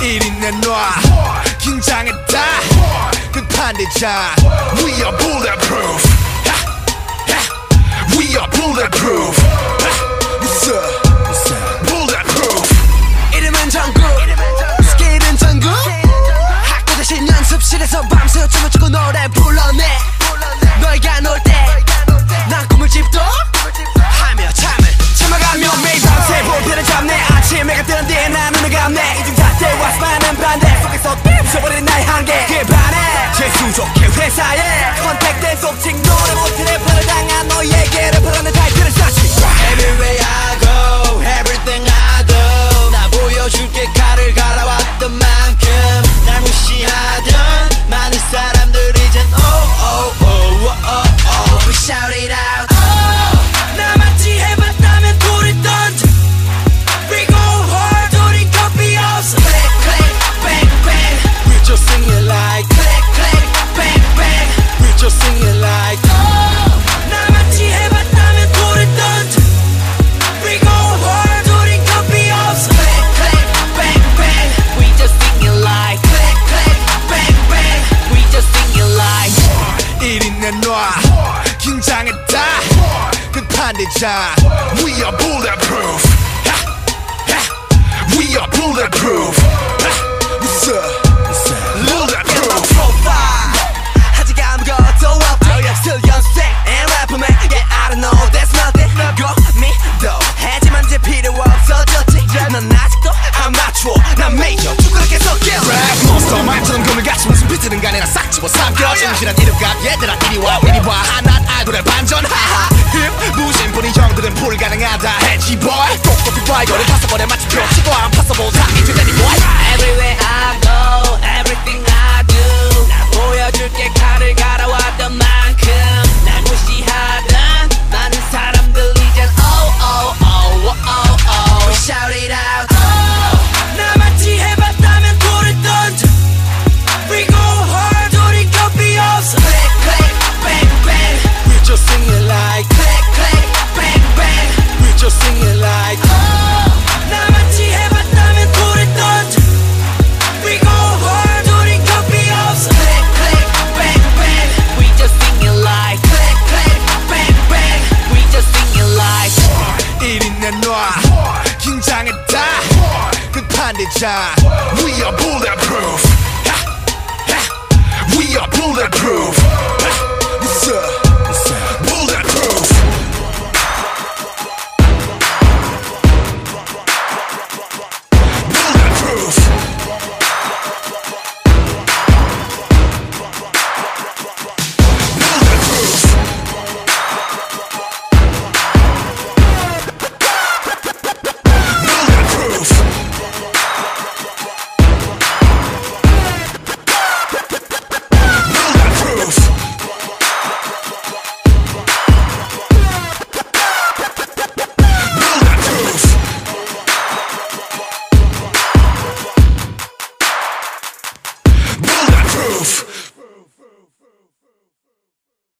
1인 내놔 긴장했다 끝판대자 We are bulletproof 회사에 컨택된 속칭 노래 못해 래퍼를 당한 너희에게 래퍼라는 타이틀을 쌓지 Everywhere I go, 끝판대장. We are bulletproof. 하, 하. We are bulletproof. 하, What's up? What's up? Bulletproof. Profile. 아직 아무것도 없지. Still 연습생 and rapper man Yeah I don't know. That's nothing. 고민도 했지만 이제 필요 없어졌지. 넌 아직도 아마추어 난 메이저 계속 깨워 랩 몬스터 말처럼 괴물같이 무슨 비트든 간에 난 싹 집어 삼켜. 진실한 이름값 얘들아 이리 와. 이리 와. 하나 아이돌의 반전 하하 불가능하다 해지 boy 꼭꼭히 봐 이거를 파서버려 마치 표치고 내놔 긴장했다 끝판대자 We are bulletproof